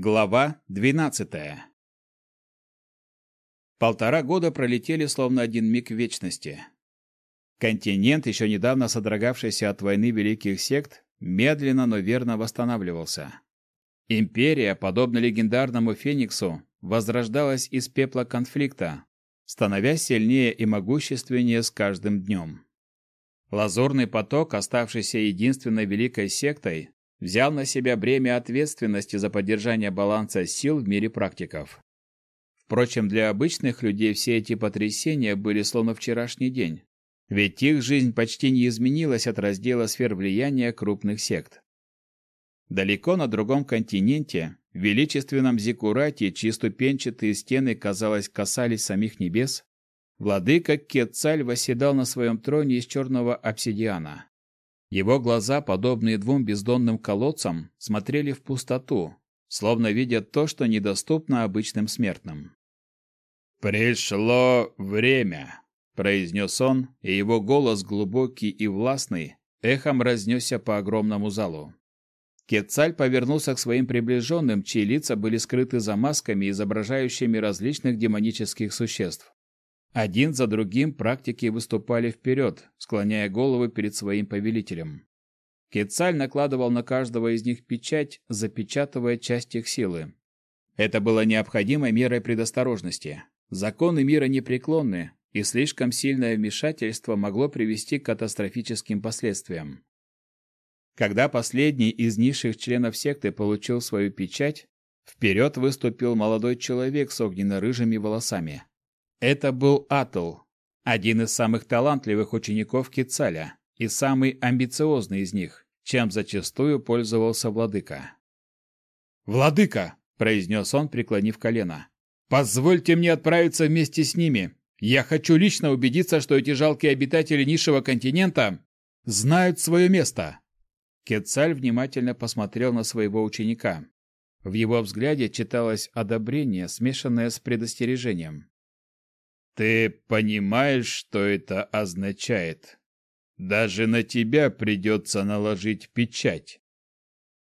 Глава 12. Полтора года пролетели словно один миг вечности. Континент, еще недавно содрогавшийся от войны великих сект, медленно, но верно восстанавливался. Империя, подобно легендарному Фениксу, возрождалась из пепла конфликта, становясь сильнее и могущественнее с каждым днем. Лазурный поток, оставшийся единственной великой сектой, взял на себя бремя ответственности за поддержание баланса сил в мире практиков. Впрочем, для обычных людей все эти потрясения были словно вчерашний день, ведь их жизнь почти не изменилась от раздела сфер влияния крупных сект. Далеко на другом континенте, в величественном Зикурате, чьи ступенчатые стены, казалось, касались самих небес, владыка Кетцаль восседал на своем троне из черного обсидиана. Его глаза, подобные двум бездонным колодцам, смотрели в пустоту, словно видя то, что недоступно обычным смертным. «Пришло время», — произнес он, и его голос, глубокий и властный, эхом разнесся по огромному залу. Кетцаль повернулся к своим приближенным, чьи лица были скрыты за масками, изображающими различных демонических существ. Один за другим практики выступали вперед, склоняя головы перед своим повелителем. Кецаль накладывал на каждого из них печать, запечатывая часть их силы. Это было необходимой мерой предосторожности. Законы мира непреклонны, и слишком сильное вмешательство могло привести к катастрофическим последствиям. Когда последний из низших членов секты получил свою печать, вперед выступил молодой человек с огненно-рыжими волосами. Это был Атл, один из самых талантливых учеников Кицаля и самый амбициозный из них, чем зачастую пользовался владыка. «Владыка!» – произнес он, преклонив колено. «Позвольте мне отправиться вместе с ними. Я хочу лично убедиться, что эти жалкие обитатели низшего континента знают свое место». Кетцаль внимательно посмотрел на своего ученика. В его взгляде читалось одобрение, смешанное с предостережением. Ты понимаешь, что это означает? Даже на тебя придется наложить печать.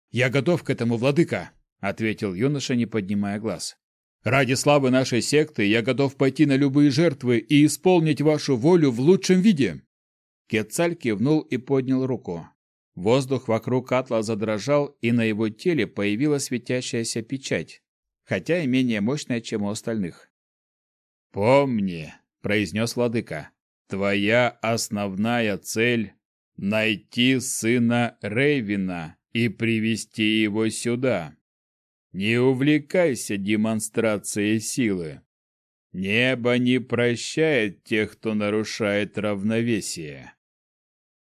Я готов к этому, владыка, ответил юноша, не поднимая глаз. Ради славы нашей секты я готов пойти на любые жертвы и исполнить вашу волю в лучшем виде. Кетцаль кивнул и поднял руку. Воздух вокруг Атла задрожал, и на его теле появилась светящаяся печать, хотя и менее мощная, чем у остальных. «Помни», — произнес владыка, — «твоя основная цель — найти сына Рейвина и привести его сюда. Не увлекайся демонстрацией силы. Небо не прощает тех, кто нарушает равновесие».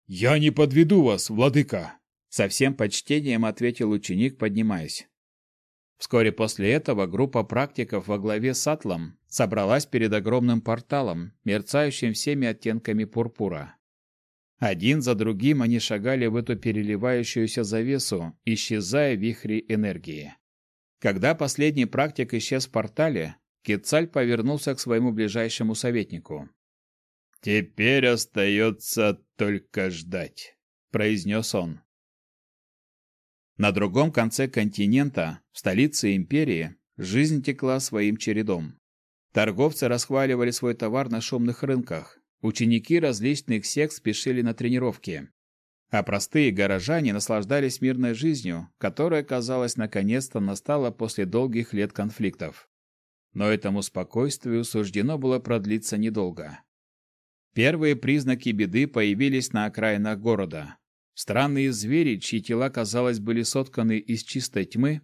«Я не подведу вас, владыка», — со всем почтением ответил ученик, поднимаясь. Вскоре после этого группа практиков во главе с Атлом собралась перед огромным порталом, мерцающим всеми оттенками пурпура. Один за другим они шагали в эту переливающуюся завесу, исчезая в вихре энергии. Когда последний практик исчез в портале, Кецаль повернулся к своему ближайшему советнику. «Теперь остается только ждать», — произнес он. На другом конце континента, в столице империи, жизнь текла своим чередом. Торговцы расхваливали свой товар на шумных рынках. Ученики различных сект спешили на тренировки. А простые горожане наслаждались мирной жизнью, которая, казалось, наконец-то настала после долгих лет конфликтов. Но этому спокойствию суждено было продлиться недолго. Первые признаки беды появились на окраинах города. Странные звери, чьи тела, казалось, были сотканы из чистой тьмы,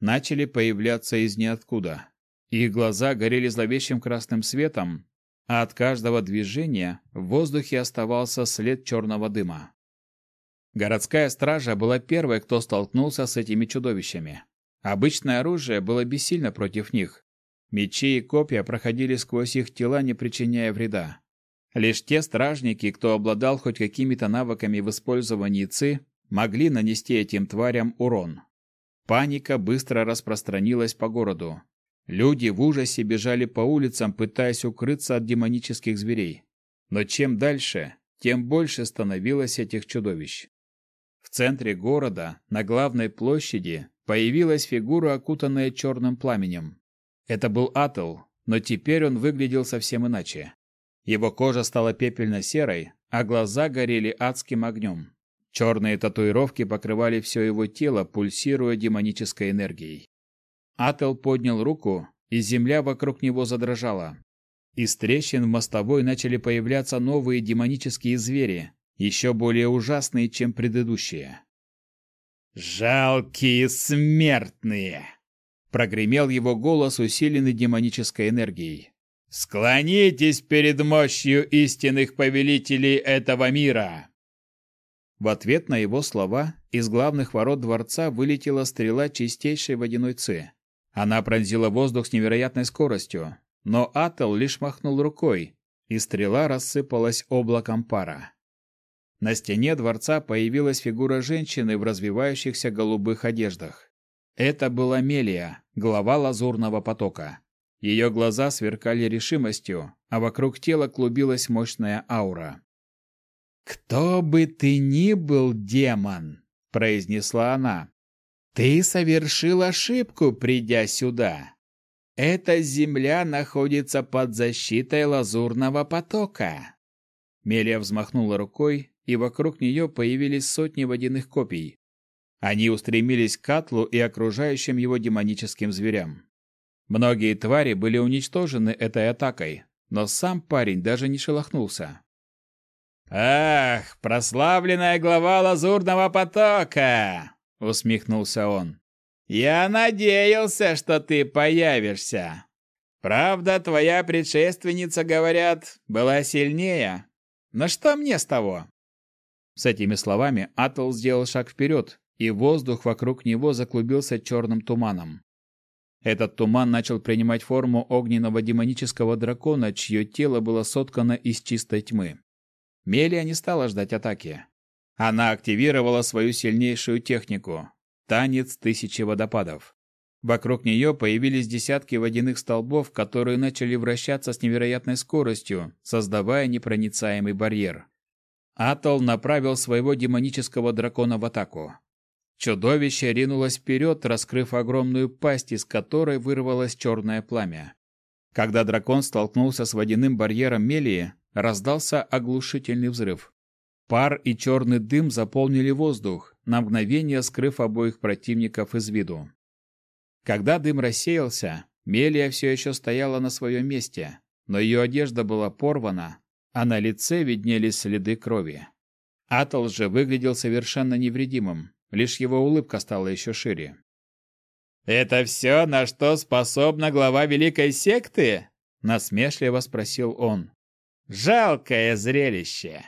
начали появляться из ниоткуда. Их глаза горели зловещим красным светом, а от каждого движения в воздухе оставался след черного дыма. Городская стража была первой, кто столкнулся с этими чудовищами. Обычное оружие было бессильно против них. Мечи и копья проходили сквозь их тела, не причиняя вреда. Лишь те стражники, кто обладал хоть какими-то навыками в использовании ЦИ, могли нанести этим тварям урон. Паника быстро распространилась по городу. Люди в ужасе бежали по улицам, пытаясь укрыться от демонических зверей. Но чем дальше, тем больше становилось этих чудовищ. В центре города, на главной площади, появилась фигура, окутанная черным пламенем. Это был Атл, но теперь он выглядел совсем иначе. Его кожа стала пепельно-серой, а глаза горели адским огнем. Черные татуировки покрывали все его тело, пульсируя демонической энергией. Ател поднял руку, и земля вокруг него задрожала. Из трещин в мостовой начали появляться новые демонические звери, еще более ужасные, чем предыдущие. «Жалкие смертные!» Прогремел его голос, усиленный демонической энергией. «Склонитесь перед мощью истинных повелителей этого мира!» В ответ на его слова из главных ворот дворца вылетела стрела чистейшей водяной ци. Она пронзила воздух с невероятной скоростью, но Ател лишь махнул рукой, и стрела рассыпалась облаком пара. На стене дворца появилась фигура женщины в развивающихся голубых одеждах. Это была Мелия, глава лазурного потока. Ее глаза сверкали решимостью, а вокруг тела клубилась мощная аура. «Кто бы ты ни был, демон!» – произнесла она. «Ты совершил ошибку, придя сюда. Эта земля находится под защитой лазурного потока». Мелия взмахнула рукой, и вокруг нее появились сотни водяных копий. Они устремились к Катлу и окружающим его демоническим зверям. Многие твари были уничтожены этой атакой, но сам парень даже не шелохнулся. «Ах, прославленная глава Лазурного потока!» — усмехнулся он. «Я надеялся, что ты появишься. Правда, твоя предшественница, говорят, была сильнее. Но что мне с того?» С этими словами Атл сделал шаг вперед, и воздух вокруг него заклубился черным туманом. Этот туман начал принимать форму огненного демонического дракона, чье тело было соткано из чистой тьмы. Мелия не стала ждать атаки. Она активировала свою сильнейшую технику – танец тысячи водопадов. Вокруг нее появились десятки водяных столбов, которые начали вращаться с невероятной скоростью, создавая непроницаемый барьер. Атол направил своего демонического дракона в атаку. Чудовище ринулось вперед, раскрыв огромную пасть, из которой вырвалось черное пламя. Когда дракон столкнулся с водяным барьером Мелии, раздался оглушительный взрыв. Пар и черный дым заполнили воздух, на мгновение скрыв обоих противников из виду. Когда дым рассеялся, Мелия все еще стояла на своем месте, но ее одежда была порвана, а на лице виднелись следы крови. Атол же выглядел совершенно невредимым, Лишь его улыбка стала еще шире. «Это все, на что способна глава великой секты?» — насмешливо спросил он. «Жалкое зрелище!»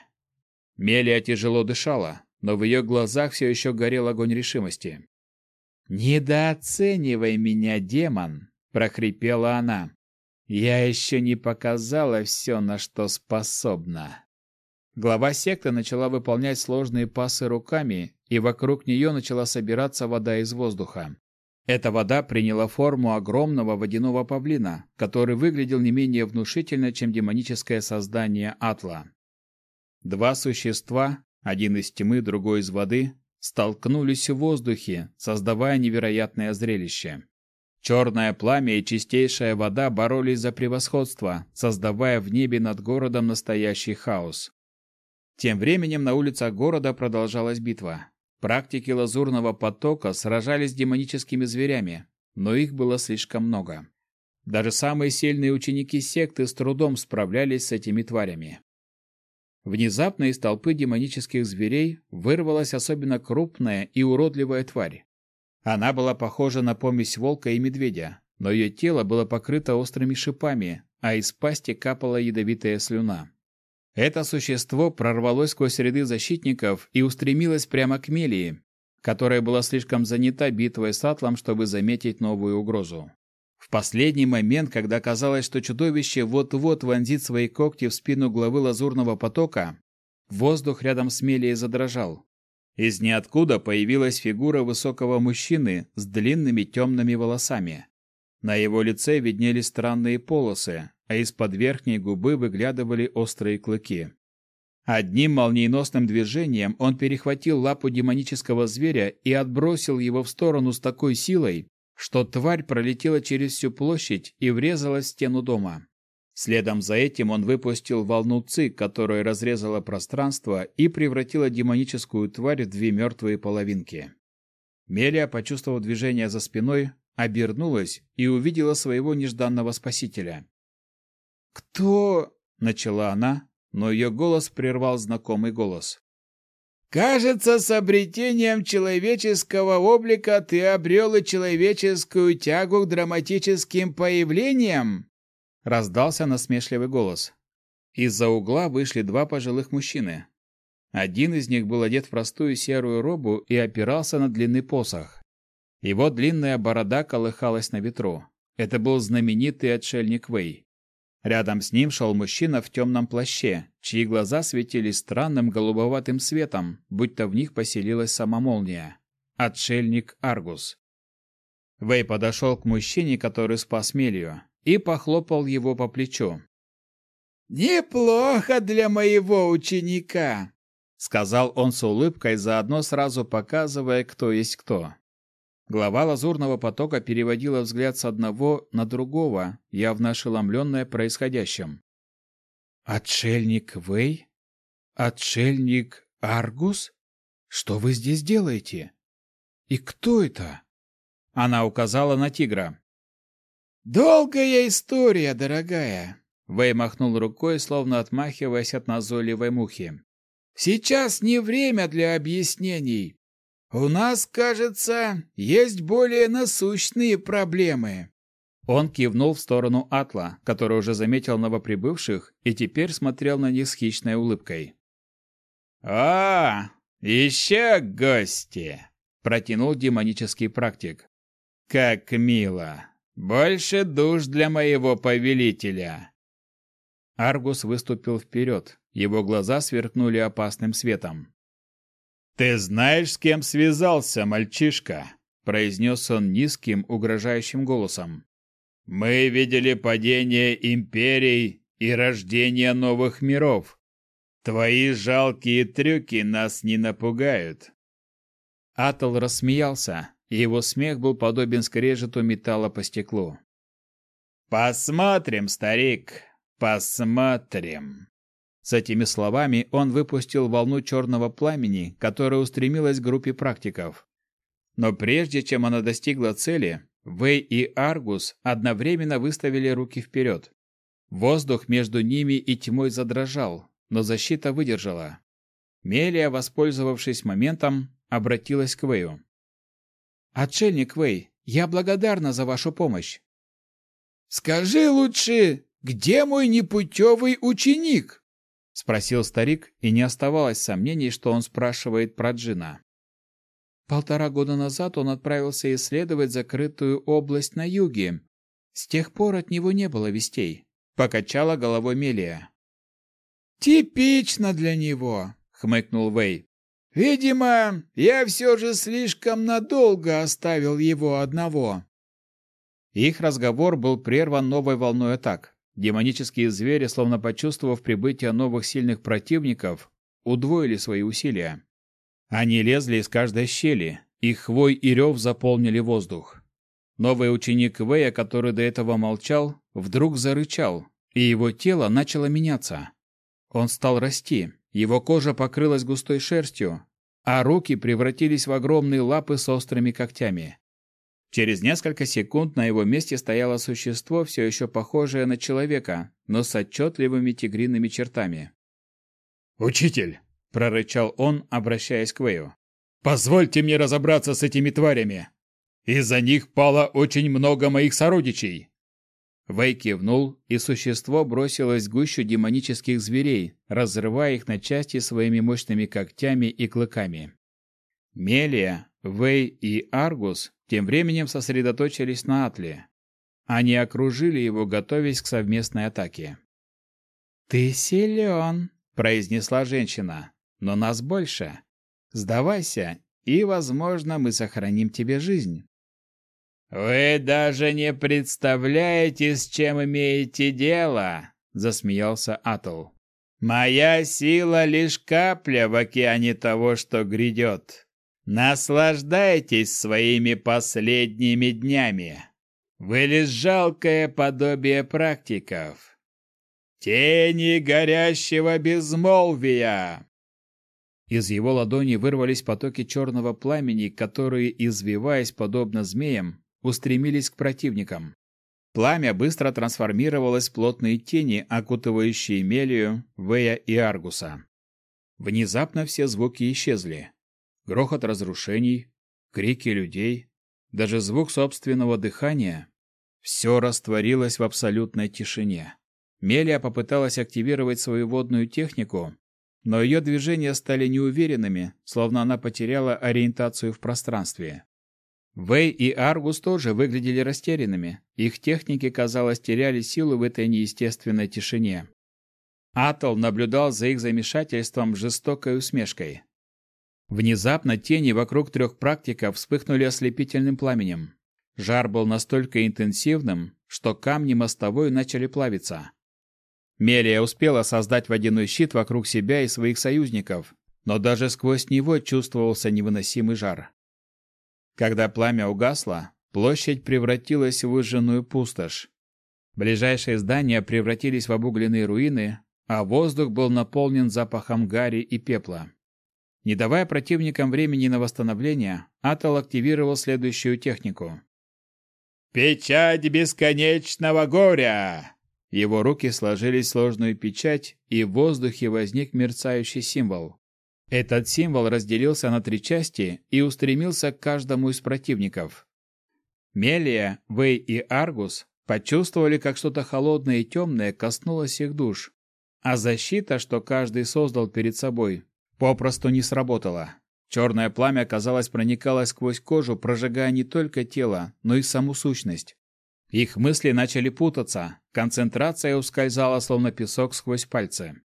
Мелия тяжело дышала, но в ее глазах все еще горел огонь решимости. «Недооценивай меня, демон!» — прохрипела она. «Я еще не показала все, на что способна». Глава секты начала выполнять сложные пасы руками, и вокруг нее начала собираться вода из воздуха. Эта вода приняла форму огромного водяного павлина, который выглядел не менее внушительно, чем демоническое создание Атла. Два существа, один из тьмы, другой из воды, столкнулись в воздухе, создавая невероятное зрелище. Черное пламя и чистейшая вода боролись за превосходство, создавая в небе над городом настоящий хаос. Тем временем на улицах города продолжалась битва. Практики лазурного потока сражались с демоническими зверями, но их было слишком много. Даже самые сильные ученики секты с трудом справлялись с этими тварями. Внезапно из толпы демонических зверей вырвалась особенно крупная и уродливая тварь. Она была похожа на помесь волка и медведя, но ее тело было покрыто острыми шипами, а из пасти капала ядовитая слюна. Это существо прорвалось сквозь ряды защитников и устремилось прямо к Мелии, которая была слишком занята битвой с Атлом, чтобы заметить новую угрозу. В последний момент, когда казалось, что чудовище вот-вот вонзит свои когти в спину главы лазурного потока, воздух рядом с Мелией задрожал. Из ниоткуда появилась фигура высокого мужчины с длинными темными волосами. На его лице виднелись странные полосы, а из-под верхней губы выглядывали острые клыки. Одним молниеносным движением он перехватил лапу демонического зверя и отбросил его в сторону с такой силой, что тварь пролетела через всю площадь и врезалась в стену дома. Следом за этим он выпустил волну ци, которая разрезала пространство и превратила демоническую тварь в две мертвые половинки. Мелия, почувствовав движение за спиной, обернулась и увидела своего нежданного спасителя. «Кто?» — начала она, но ее голос прервал знакомый голос. «Кажется, с обретением человеческого облика ты обрел и человеческую тягу к драматическим появлениям!» Раздался насмешливый голос. Из-за угла вышли два пожилых мужчины. Один из них был одет в простую серую робу и опирался на длинный посох. Его длинная борода колыхалась на ветру. Это был знаменитый отшельник Вэй. Рядом с ним шел мужчина в темном плаще, чьи глаза светились странным голубоватым светом, будто в них поселилась сама молния. Отшельник Аргус. Вэй подошел к мужчине, который спас Мелию, и похлопал его по плечу. «Неплохо для моего ученика», — сказал он с улыбкой, заодно сразу показывая, кто есть кто. Глава лазурного потока переводила взгляд с одного на другого, явно ошеломленная происходящим. «Отшельник Вэй? Отшельник Аргус? Что вы здесь делаете? И кто это?» Она указала на тигра. «Долгая история, дорогая!» Вэй махнул рукой, словно отмахиваясь от назойливой мухи. «Сейчас не время для объяснений. У нас, кажется, есть более насущные проблемы. Он кивнул в сторону Атла, который уже заметил новоприбывших и теперь смотрел на них с хищной улыбкой. «А, еще гости!» – протянул демонический практик. «Как мило! Больше душ для моего повелителя!» Аргус выступил вперед, его глаза сверкнули опасным светом. «Ты знаешь, с кем связался, мальчишка?» – произнес он низким, угрожающим голосом. «Мы видели падение империй и рождение новых миров. Твои жалкие трюки нас не напугают». Атол рассмеялся, и его смех был подобен скрежету металла по стеклу. «Посмотрим, старик, посмотрим». С этими словами он выпустил волну черного пламени, которая устремилась к группе практиков. Но прежде чем она достигла цели, Вэй и Аргус одновременно выставили руки вперед. Воздух между ними и тьмой задрожал, но защита выдержала. Мелия, воспользовавшись моментом, обратилась к Вэю. «Отшельник Вэй, я благодарна за вашу помощь». «Скажи лучше, где мой непутевый ученик?» Спросил старик, и не оставалось сомнений, что он спрашивает про Джина. Полтора года назад он отправился исследовать закрытую область на юге. С тех пор от него не было вестей. Покачала головой Мелия. «Типично для него», — хмыкнул Вэй. «Видимо, я все же слишком надолго оставил его одного». Их разговор был прерван новой волной атак. Демонические звери, словно почувствовав прибытие новых сильных противников, удвоили свои усилия. Они лезли из каждой щели, их хвой и рев заполнили воздух. Новый ученик Вэя, который до этого молчал, вдруг зарычал, и его тело начало меняться. Он стал расти, его кожа покрылась густой шерстью, а руки превратились в огромные лапы с острыми когтями. Через несколько секунд на его месте стояло существо, все еще похожее на человека, но с отчетливыми тигриными чертами. «Учитель!» – прорычал он, обращаясь к Вэю. «Позвольте мне разобраться с этими тварями! Из-за них пало очень много моих сородичей!» Вэй кивнул, и существо бросилось в гущу демонических зверей, разрывая их на части своими мощными когтями и клыками. Мелия, Вэй и Аргус тем временем сосредоточились на Атле. Они окружили его, готовясь к совместной атаке. «Ты силен», — произнесла женщина, — «но нас больше. Сдавайся, и, возможно, мы сохраним тебе жизнь». «Вы даже не представляете, с чем имеете дело!» — засмеялся Атл. Моя сила лишь капля в океане того, что грядет. Наслаждайтесь своими последними днями. Вы лишь жалкое подобие практиков. Тени горящего безмолвия. Из его ладони вырвались потоки черного пламени, которые, извиваясь подобно змеям, устремились к противникам. Пламя быстро трансформировалось в плотные тени, окутывающие Мелию, Вея и Аргуса. Внезапно все звуки исчезли. Грохот разрушений, крики людей, даже звук собственного дыхания — все растворилось в абсолютной тишине. Мелия попыталась активировать свою водную технику, но ее движения стали неуверенными, словно она потеряла ориентацию в пространстве. Вэй и Аргус тоже выглядели растерянными. Их техники, казалось, теряли силу в этой неестественной тишине. Атол наблюдал за их замешательством жестокой усмешкой. Внезапно тени вокруг трех практиков вспыхнули ослепительным пламенем. Жар был настолько интенсивным, что камни мостовой начали плавиться. Мелия успела создать водяной щит вокруг себя и своих союзников, но даже сквозь него чувствовался невыносимый жар. Когда пламя угасло, площадь превратилась в выжженную пустошь. Ближайшие здания превратились в обугленные руины, а воздух был наполнен запахом гари и пепла. Не давая противникам времени на восстановление, Атол активировал следующую технику. «Печать бесконечного горя!» Его руки сложились в сложную печать, и в воздухе возник мерцающий символ. Этот символ разделился на три части и устремился к каждому из противников. Мелия, Вэй и Аргус почувствовали, как что-то холодное и темное коснулось их душ, а защита, что каждый создал перед собой, попросту не сработала. Черное пламя, казалось, проникало сквозь кожу, прожигая не только тело, но и саму сущность. Их мысли начали путаться, концентрация ускользала, словно песок сквозь пальцы.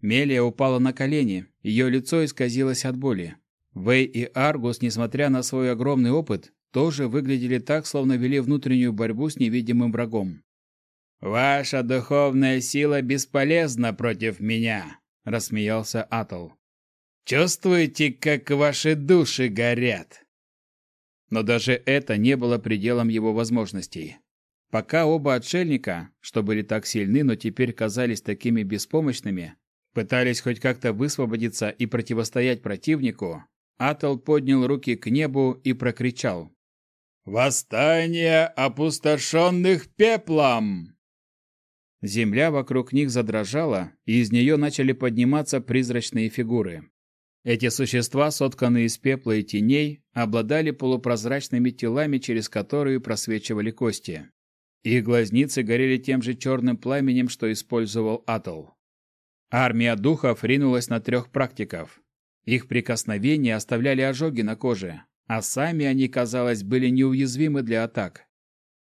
Мелия упала на колени, ее лицо исказилось от боли. Вэй и Аргус, несмотря на свой огромный опыт, тоже выглядели так, словно вели внутреннюю борьбу с невидимым врагом. «Ваша духовная сила бесполезна против меня», — рассмеялся Атол. «Чувствуете, как ваши души горят?» Но даже это не было пределом его возможностей. Пока оба отшельника, что были так сильны, но теперь казались такими беспомощными, пытались хоть как-то высвободиться и противостоять противнику, Атол поднял руки к небу и прокричал. «Восстание опустошенных пеплом!» Земля вокруг них задрожала, и из нее начали подниматься призрачные фигуры. Эти существа, сотканные из пепла и теней, обладали полупрозрачными телами, через которые просвечивали кости. Их глазницы горели тем же черным пламенем, что использовал Атол. Армия духов ринулась на трех практиков. Их прикосновения оставляли ожоги на коже, а сами они, казалось, были неуязвимы для атак.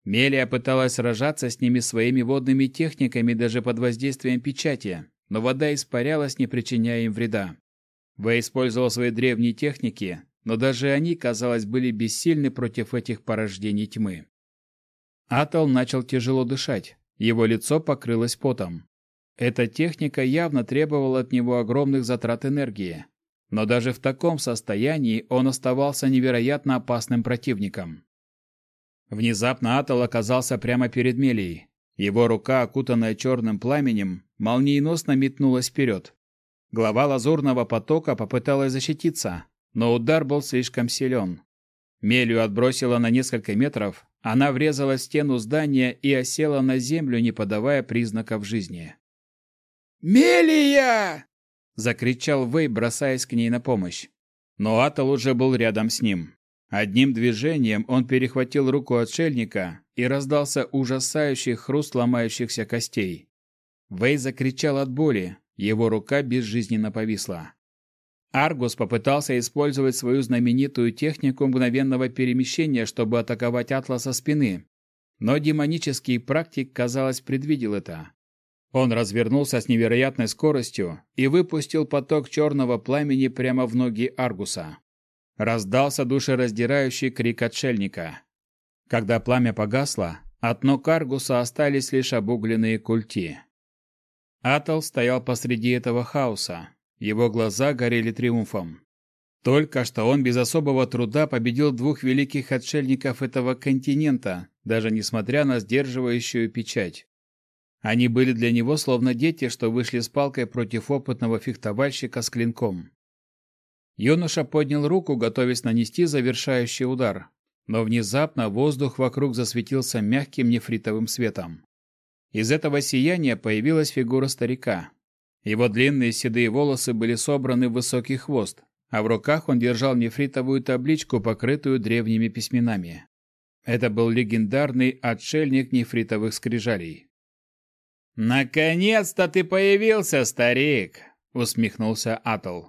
Мелия пыталась сражаться с ними своими водными техниками даже под воздействием печати, но вода испарялась, не причиняя им вреда. Вэй использовал свои древние техники, но даже они, казалось, были бессильны против этих порождений тьмы. Атол начал тяжело дышать, его лицо покрылось потом. Эта техника явно требовала от него огромных затрат энергии. Но даже в таком состоянии он оставался невероятно опасным противником. Внезапно Атол оказался прямо перед Мелией. Его рука, окутанная черным пламенем, молниеносно метнулась вперед. Глава лазурного потока попыталась защититься, но удар был слишком силен. Мелию отбросила на несколько метров, она врезалась в стену здания и осела на землю, не подавая признаков жизни. «Мелия!» — закричал Вэй, бросаясь к ней на помощь. Но Атал уже был рядом с ним. Одним движением он перехватил руку отшельника и раздался ужасающий хруст ломающихся костей. Вэй закричал от боли, его рука безжизненно повисла. Аргус попытался использовать свою знаменитую технику мгновенного перемещения, чтобы атаковать Атла со спины, но демонический практик, казалось, предвидел это. Он развернулся с невероятной скоростью и выпустил поток черного пламени прямо в ноги Аргуса. Раздался душераздирающий крик отшельника. Когда пламя погасло, от ног Аргуса остались лишь обугленные культи. Атол стоял посреди этого хаоса. Его глаза горели триумфом. Только что он без особого труда победил двух великих отшельников этого континента, даже несмотря на сдерживающую печать. Они были для него словно дети, что вышли с палкой против опытного фехтовальщика с клинком. Юноша поднял руку, готовясь нанести завершающий удар, но внезапно воздух вокруг засветился мягким нефритовым светом. Из этого сияния появилась фигура старика. Его длинные седые волосы были собраны в высокий хвост, а в руках он держал нефритовую табличку, покрытую древними письменами. Это был легендарный отшельник нефритовых скрижалей. «Наконец-то ты появился, старик!» — усмехнулся Атл.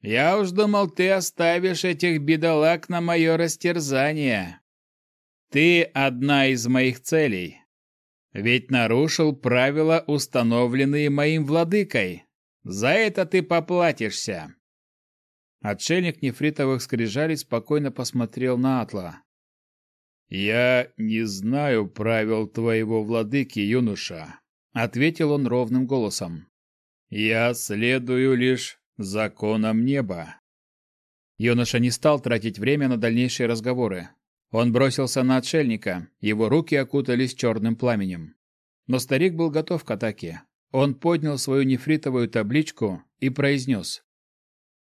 «Я уж думал, ты оставишь этих бедолаг на мое растерзание. Ты одна из моих целей. Ведь нарушил правила, установленные моим владыкой. За это ты поплатишься. Отшельник нефритовых скрижалей спокойно посмотрел на Атла. «Я не знаю правил твоего владыки, юноша», — ответил он ровным голосом. «Я следую лишь законам неба». Юноша не стал тратить время на дальнейшие разговоры. Он бросился на отшельника, его руки окутались черным пламенем. Но старик был готов к атаке. Он поднял свою нефритовую табличку и произнес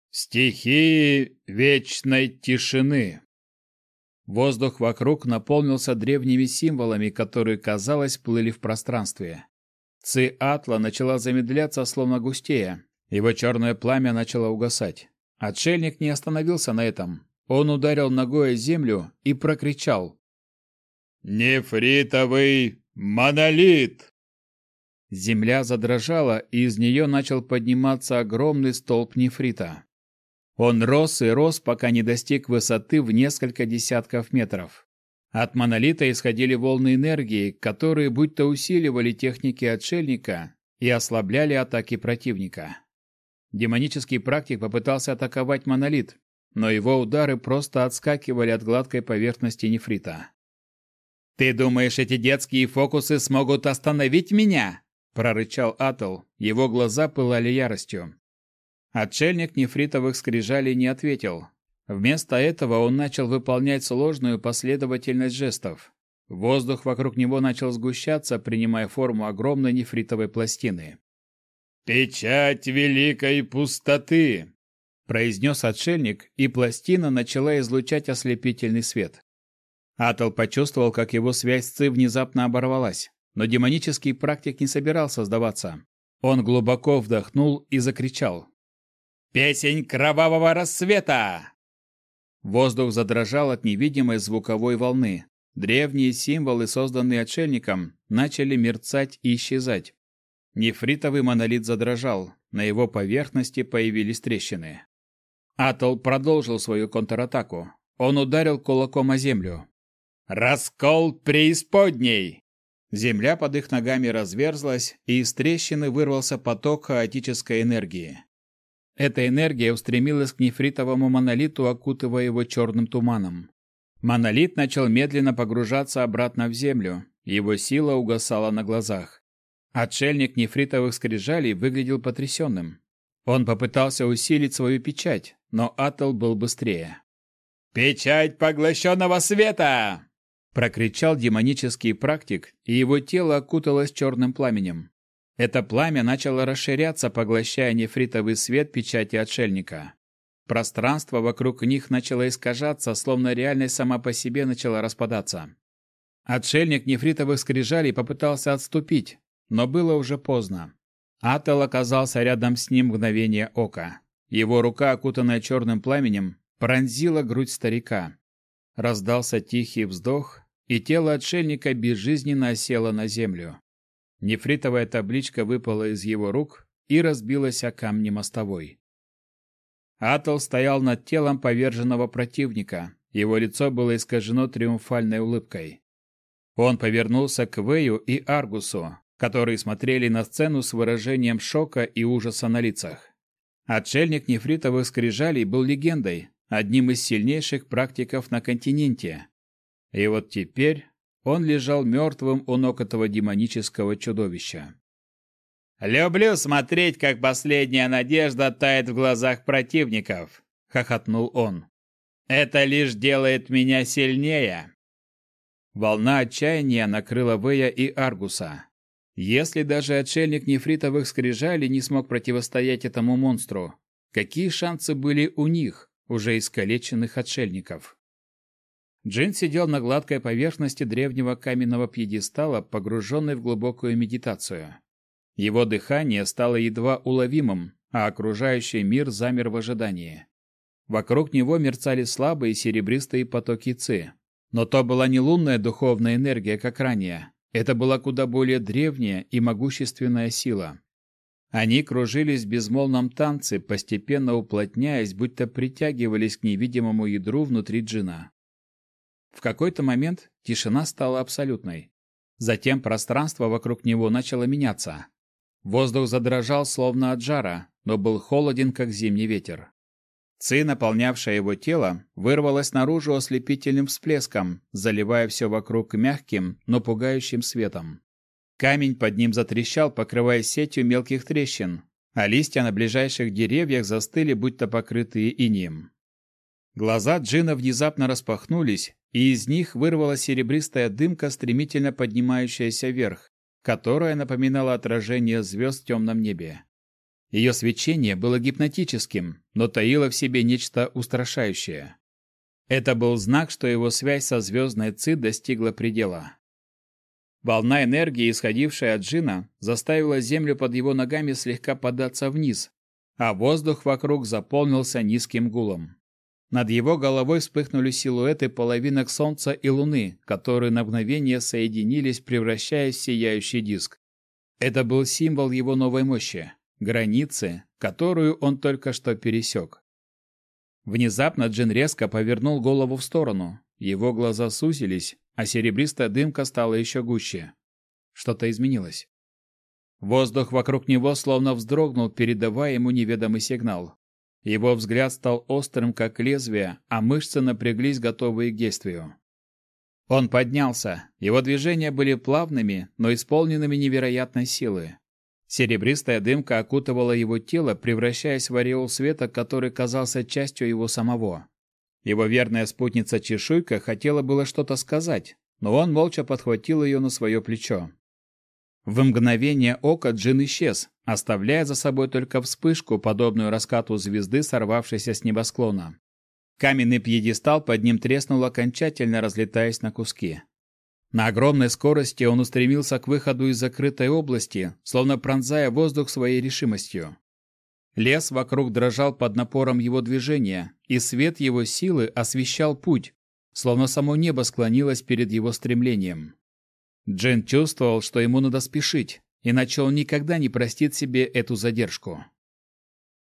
«Стихии вечной тишины». Воздух вокруг наполнился древними символами, которые, казалось, плыли в пространстве. Ци Атла начала замедляться, словно густее. Его черное пламя начало угасать. Отшельник не остановился на этом. Он ударил ногой о землю и прокричал. «Нефритовый монолит!» Земля задрожала, и из нее начал подниматься огромный столб нефрита. Он рос и рос, пока не достиг высоты в несколько десятков метров. От монолита исходили волны энергии, которые будто усиливали техники отшельника и ослабляли атаки противника. Демонический практик попытался атаковать монолит, но его удары просто отскакивали от гладкой поверхности нефрита. «Ты думаешь, эти детские фокусы смогут остановить меня?» – прорычал Атл. Его глаза пылали яростью. Отшельник нефритовых скрижалей не ответил. Вместо этого он начал выполнять сложную последовательность жестов. Воздух вокруг него начал сгущаться, принимая форму огромной нефритовой пластины. «Печать великой пустоты!» – произнес отшельник, и пластина начала излучать ослепительный свет. Атол почувствовал, как его связь с Ци внезапно оборвалась, но демонический практик не собирался сдаваться. Он глубоко вдохнул и закричал. «Песень кровавого рассвета!» Воздух задрожал от невидимой звуковой волны. Древние символы, созданные отшельником, начали мерцать и исчезать. Нефритовый монолит задрожал, на его поверхности появились трещины. Атол продолжил свою контратаку. Он ударил кулаком о землю. «Раскол преисподней!» Земля под их ногами разверзлась, и из трещины вырвался поток хаотической энергии. Эта энергия устремилась к нефритовому монолиту, окутывая его черным туманом. Монолит начал медленно погружаться обратно в землю, его сила угасала на глазах. Отшельник нефритовых скрижалей выглядел потрясенным. Он попытался усилить свою печать, но Атл был быстрее. «Печать поглощенного света!» Прокричал демонический практик, и его тело окуталось черным пламенем. Это пламя начало расширяться, поглощая нефритовый свет печати отшельника. Пространство вокруг них начало искажаться, словно реальность сама по себе начала распадаться. Отшельник нефритовых скрижалей попытался отступить, но было уже поздно. Ател оказался рядом с ним мгновение ока. Его рука, окутанная черным пламенем, пронзила грудь старика. Раздался тихий вздох, и тело отшельника безжизненно осело на землю. Нефритовая табличка выпала из его рук и разбилась о камни мостовой. Атол стоял над телом поверженного противника. Его лицо было искажено триумфальной улыбкой. Он повернулся к Вэю и Аргусу, которые смотрели на сцену с выражением шока и ужаса на лицах. Отшельник нефритовых скрижалей был легендой, одним из сильнейших практиков на континенте. И вот теперь он лежал мертвым у ног этого демонического чудовища. «Люблю смотреть, как последняя надежда тает в глазах противников», — хохотнул он. «Это лишь делает меня сильнее». Волна отчаяния накрыла Вэя и Аргуса. Если даже отшельник нефритовых скрижалей не смог противостоять этому монстру, какие шансы были у них, уже искалеченных отшельников? Джин сидел на гладкой поверхности древнего каменного пьедестала, погруженный в глубокую медитацию. Его дыхание стало едва уловимым, а окружающий мир замер в ожидании. Вокруг него мерцали слабые серебристые потоки ци. Но то была не лунная духовная энергия, как ранее. Это была куда более древняя и могущественная сила. Они кружились в безмолвном танце, постепенно уплотняясь, будто притягивались к невидимому ядру внутри джина. В какой-то момент тишина стала абсолютной. Затем пространство вокруг него начало меняться. Воздух задрожал, словно от жара, но был холоден, как зимний ветер. Ци, наполнявшая его тело, вырвалась наружу ослепительным всплеском, заливая все вокруг мягким, но пугающим светом. Камень под ним затрещал, покрываясь сетью мелких трещин, а листья на ближайших деревьях застыли, будто покрытые инеем. Глаза Джина внезапно распахнулись, и из них вырвалась серебристая дымка, стремительно поднимающаяся вверх, которая напоминала отражение звезд в темном небе. Ее свечение было гипнотическим, но таило в себе нечто устрашающее. Это был знак, что его связь со звездной Ци достигла предела. Волна энергии, исходившая от Джина, заставила землю под его ногами слегка податься вниз, а воздух вокруг заполнился низким гулом. Над его головой вспыхнули силуэты половинок Солнца и Луны, которые на мгновение соединились, превращаясь в сияющий диск. Это был символ его новой мощи границы, которую он только что пересек. Внезапно Джин резко повернул голову в сторону. Его глаза сузились, а серебристая дымка стала еще гуще. Что-то изменилось. Воздух вокруг него словно вздрогнул, передавая ему неведомый сигнал. Его взгляд стал острым, как лезвие, а мышцы напряглись, готовые к действию. Он поднялся. Его движения были плавными, но исполненными невероятной силы. Серебристая дымка окутывала его тело, превращаясь в ореол света, который казался частью его самого. Его верная спутница Чешуйка хотела было что-то сказать, но он молча подхватил ее на свое плечо. В мгновение ока Джин исчез, оставляя за собой только вспышку, подобную раскату звезды, сорвавшейся с небосклона. Каменный пьедестал под ним треснул окончательно, разлетаясь на куски. На огромной скорости он устремился к выходу из закрытой области, словно пронзая воздух своей решимостью. Лес вокруг дрожал под напором его движения, и свет его силы освещал путь, словно само небо склонилось перед его стремлением. Джин чувствовал, что ему надо спешить, иначе он никогда не простит себе эту задержку.